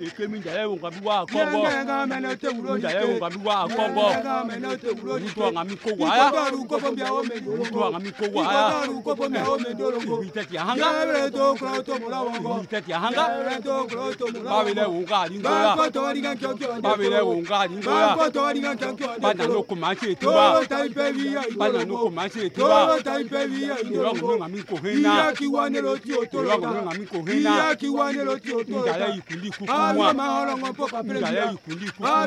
eke mi jale wo nkabi wa akɔbɔ mi jale wo nkabi wa akɔbɔ wutɔ ŋa mi ko waya wutɔ ŋa mi ko waya ibi tɛ ti ahanga ibi tɛ ti ahanga babi lɛ wo nka adi nkoya babi lɛ wo nka adi nkoya bana n'o kuma se tuba bana n'o kuma se tuba yɔrɔ kun ŋa mi ko hin na yɔrɔ kun ŋa mi ko hin na njale yi kun di kuku kumwa ngaya yikundi kumwa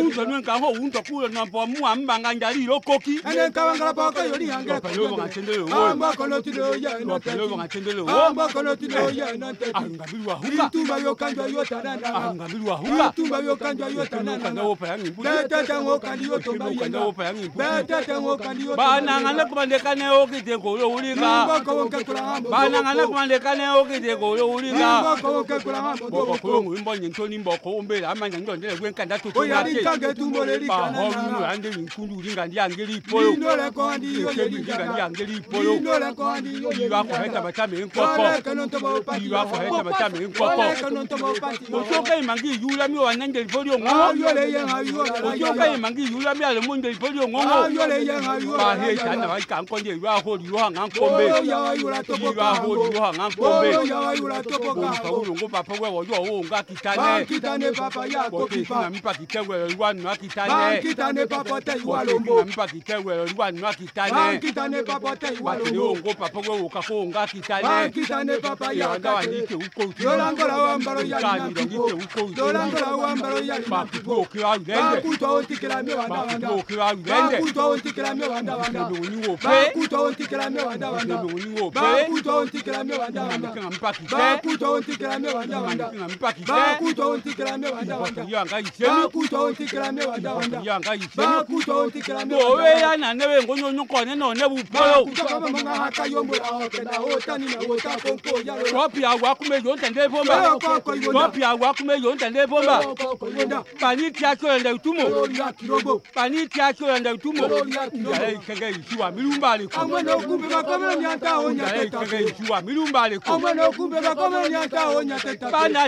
unzonwe nkaho unto kulo nampo mwa mbanga njali lokoki ene kawangala poko yoli hangela kuyo bonga chendele wo amba kono tilo ya ena tete yo bonga chendele wo amba kono tilo ya ena tete anga bilwa huka tumba yo kanjwa yo tanana anga bilwa huka tumba yo kanjwa yo tanana kanda wo paya ngimbu tete tango kandi yo tumba yo kanda wo paya ngimbu tete tango kandi yo bana ngale kubande kane yo kite ko yo ulinga bana ngale kubande kane yo kite ko yo ulinga koyongo yimbo nyento nimboko ombela amanja ndio ndele gwen kanda tu oya likange tumbole likana ba homu ande nkundu linga ndi angeli ipoyo ndo le kondi yo le linga ndi angeli ipoyo ndo le kondi yo le ba ko heta batame nkoko ba kano to ba pati ba ko heta batame nkoko ba kano to ba pati mo to kai mangi yula mi wa nande ipoyo ngo yo le ya ha yo la yo kai mangi yula mi ale munde ipoyo ngo ngo yo le ya ha yo ba he tanda ba kan konde yula ho yula ngankombe yo ya yula to ko yula ho yula ngankombe yo ya yula to ko ka ko ngo papa we wo kɔjɔ o nka kita nɛ. bankita ne papa y'a ko kipa. kɔkɛ sinami paki tɛ wɛrɛ wa nɔ kita nɛ. bankita ne papa tɛ iwa lombo. kɔkɛ sinami paki tɛ wɛrɛ wa nɔ kita nɛ. bankita ne papa tɛ iwa lombo. batiri o nko papa ko o ka ko nka kita nɛ. bankita ne papa y'a ka kɛ. yolankola wa nbaro yali na kubo. yolankola wa nbaro yali na kubo. bakutɔ o ti kira mi wa da wa da. bakutɔ o ti kira mi wa da wa da. bakutɔ o ti mi wa da wa da. bakutɔ o ti kira mi wa da wa da. bakutɔ o ti kira mi wa da wa da nga mpaki bakuto ontikira me wanda wanda yo anga isemi bakuto ontikira me wanda wanda yo anga isemi bakuto ontikira me wanda owe ya na newe ngonyo nyoko ne no ne bupo bakuto kama manga haka yombo la hoke na hotani na hota konko ya we kopi agwa kume yo ntende bomba kopi agwa kume yo ntende bomba pani tia cho ndo utumo pani tia cho ndo utumo ya ikege isiwa milumba le ko amwe okumbe bakome nyanta onya teta ikege isiwa milumba le ko amwe okumbe bakome nyanta onya teta bana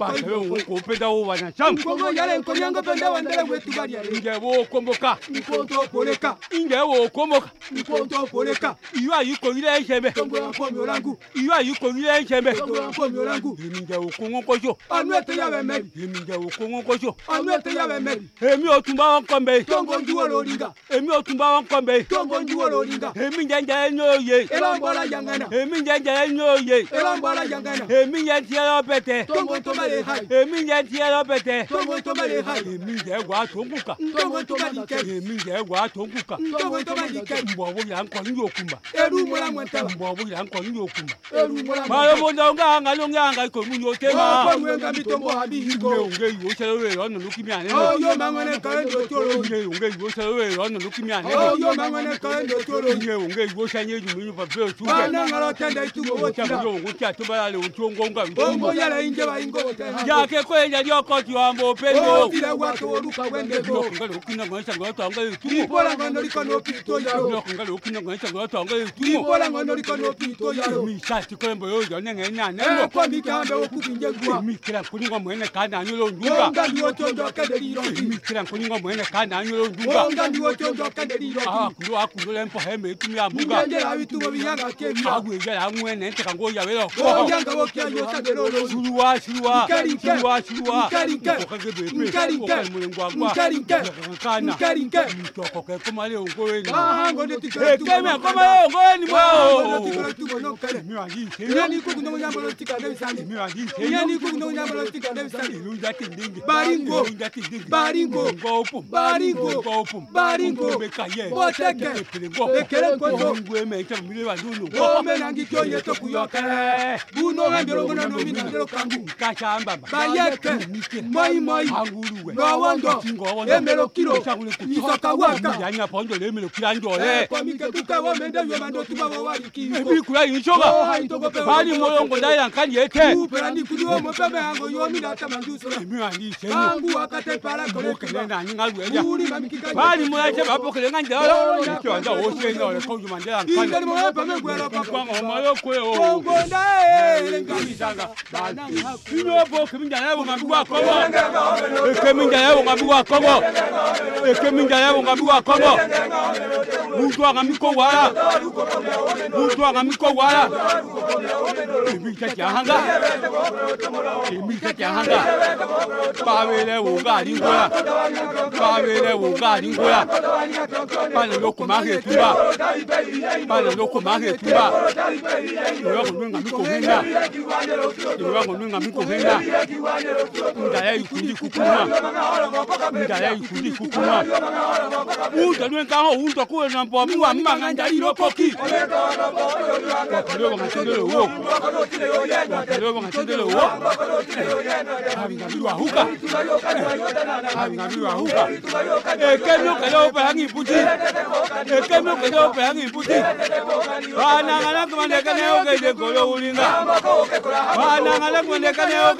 bashabe ukupenda uwanashamu nkongo yale nkoni yango wandele wetu bali yale nge wokomboka nkonto poleka nge wokomboka nkonto poleka iyo ayikonile enshembe nkongo yako myolangu iyo ayikonile enshembe nkongo yako myolangu nge ukungu kojo anu ete yabe meri nge ukungu kojo anu ete yabe meri èmi Ọ̀túnba Ọ̀kànbí tongo njuwo loringa èmi Ọ̀túnba Ọ̀kànbí tongo njuwo loringa èmi njenje nyoye elombola jangana èmi njenje nyoye elombola jangana èmi njenje obete tongo tomba le ha ye. èmi yẹ tiẹ lọ bẹtẹ. ntọngọ tọba le ha ye. èmi yẹ wà á tó nkù kan. ntọngọ tọba di kẹ. èmi yẹ wà á tó nkù kan. ntọngọ tọba di kẹ. mbọbu yà ń kọ n yóò kunba. eru mọra mọ tẹ. mbọbu yà ń kọ n yóò kunba. eru mọra mọ tẹ. mọlọbọ náà nga nga ló nga nga kò mu yóò tẹ ma. ọkọ mi nga mi tó mọ àbí yìí kò. nge nge yóò sẹlẹ wẹ yọ nínú kí mi àná. ọ yóò máa ŋ nge nge yóò sẹlẹ wẹ yọ nínú kí mi àná. Oh, ọ yóò máa ŋ nge nge yóò sẹlẹ wẹ yọ nínú kí mi àná. ọ jake kwenja lyokoti wamba upenyomisati kwembo yoyo nengenyanelomikila nkuninga mwene kananyula ondumbaimikila nkuninga mwene kananyula ondumbaakulu ah, akulula ah, empoha emetumya mbuga agwejela ah, mwene ntekanga oyawela okoho suluwa suluwa nkarinke nkarinke nkarinke nkarinke nkarinke ntɔkɔkɛ kɔmale o nkoye ni eh, mo ekeme kɔmale o nkoye ni mo. mi wa yi se. iye ni kuku ndongo yamalo tika ne bisani. mi wa yi se. iye ni kuku ndongo yamalo tika ne bisani. ilu jati ndenge. baringo baringo baringo baringo bɔtɛkɛ ekele nkoto. o mɛ nangi kí kuyɔ kɛlɛ. bu n'o hɛn dolo ŋɔnɔ n'o mi na dolo kanku. kasa bayeke moimoi ngowondo emelo kilo isoka waka yanya pondo le emelo kila njole komike tuka wo mende yo mando tuba wo wali ki ebi kula inshoba bali molongo da yanka yete upera ni kudi wo mo bebe ango yo mi da tamandu so emi ani se bangu wakate para kole kele na ni ngalu eja bali mo eje babo kele nga njolo ni kyo anja o se no le ko juma ndela nkani ndele mo epa me eu vou bo eu ya bo ngabi wa kongo keminja ya eu ngabi wa kongo keminja ya bo ngabi wa kongo muntu akambi eu wala muntu akambi ko wala keminja kya hanga keminja kya hanga eu wo ngari ngola babele wo ngari ngola bana lokumake tuba bana eu tuba iwe kunwe ngabi ko hinda iwe kunwe ngabi ko hinda Ndaya yukundi kukuma. Ndaya yukundi kukuma. Unta nwe kango unta kuwe na mpo mwa mmanga ndali lopoki. Bakalo bangatendele wo. Bakalo bangatendele wo. Habi ngabiru ahuka. Habi ngabiru ahuka. Ekemyo kele ope hangi puti. Ekemyo kele ope hangi puti. Bana ngana kumandekane oke de kolo ulinga. Bana ngana kumandekane oke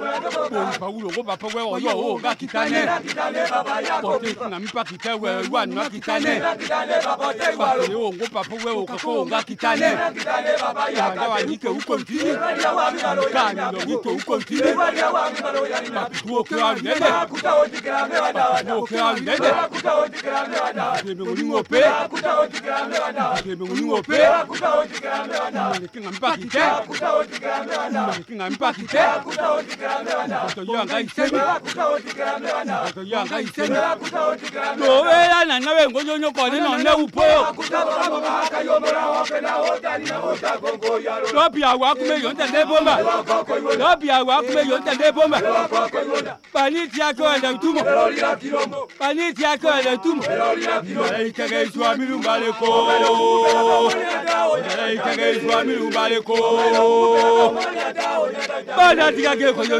bawulo ko bapɛ wɛ ɔyɔ o ka kitanɛ bɔte kunami pa kitɛ wɛ iwa nɔ kitanɛ bapɛ o ko bapɛ wɛ o ka ko o ka kitanɛ yawa ni kɛ u kɔntini ka nilɔ ni kɛ u kɔntini bapitu o kɛra lɛdɛ bapitu o kɛra lɛdɛ demegoni ŋo pe demegoni ŋo pe kumani kinga mpa kitɛ kumani kinga mpa kitɛ. dobeya na nabe ngonyonyo kone none upoyo lopia wakume yonta ndebomba lopia wakume yonta ndebomba paniti yake wanda utumo paniti yake wanda utumo ikagaiswa milumbaleko ikagaiswa milumbaleko bada tigageko yo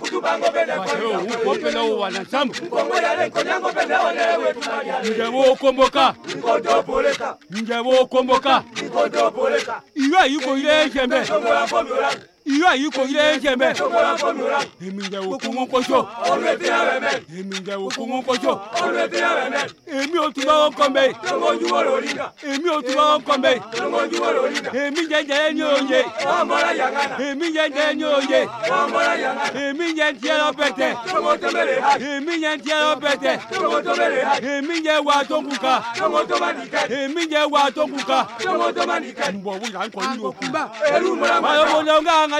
uko mpenda huo wanachama ngewokomboka ngewokomboka iwe yuko ile ejembe iyo ayi ko ile eje mẹ. èmi jẹ òkú wọn kọjọ. èmi jẹ òkú wọn kọjọ. èmi ò tún bá wọn kọ mẹ. èmi ò tún bá wọn kọ mẹ. èmi jẹjẹ ni oyè. èmi jẹjẹ ni oyè. èmi jẹ tiẹ lọ bẹtẹ. èmi jẹ tiẹ lọ bẹtẹ. èmi jẹ wà tó kù ká. èmi jẹ wà tó kù ká. n bọ̀ wúlò à ń kọ́ ní òkú. ẹrú mọ̀lá mọ̀lá.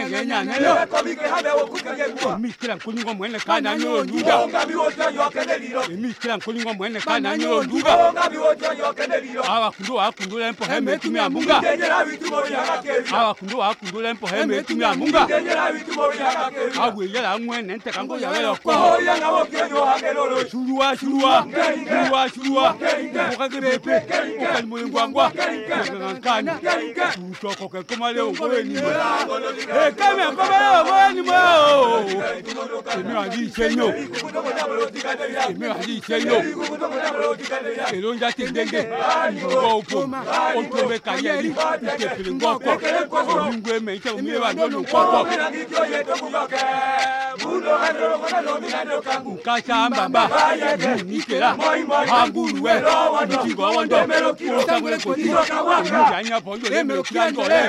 mwene genya neno komike habe wokukenye kwa mikira kuningo mwene kana nyo nduba ngabi wote yokene liro mikira kuningo mwene kana nyo nduba ngabi wote yokene liro awa kundu akundula empo heme tumya munga genya vitu mo yakake awa kundu akundula empo heme tumya munga genya vitu mo yakake awe yala mwene nte kango yawela kwa oya ngabo kenyo hakelolo shurua shurua shurua shurua okakebepe okalimulingwangwa ngangkana tutoko kekomaleo ngowe ni èké mi àkọ́bẹ́ yóò wọ́n ni mo o. èmi wà ní ìṣe yín o èmi wà ní ìṣe yín o èlò ń já ti dédé ìgbọ́ oko o tó bẹ ka yẹ ní ìṣèpìlì gbọ́kọ̀ òun gbé mẹ iṣẹ́ omi wà ní olùkọ́kọ̀. nkasa baba nìkera aguruwẹ nìkìgbọ wọndọ kó sago ekoti èmi ìyá yẹn bọ yóò lé mi kí á jọ rẹ.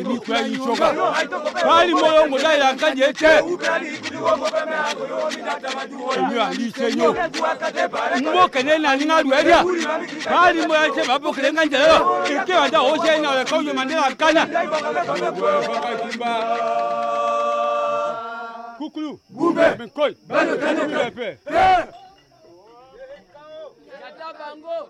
emikwa yicoka bali molongo dayaka jete emyo alisenyo mbokele naninga lwelya bali moyase babokele nga njelelo ikewada osenaole kauyomandela kana kukulu benkoy banotanope yata bango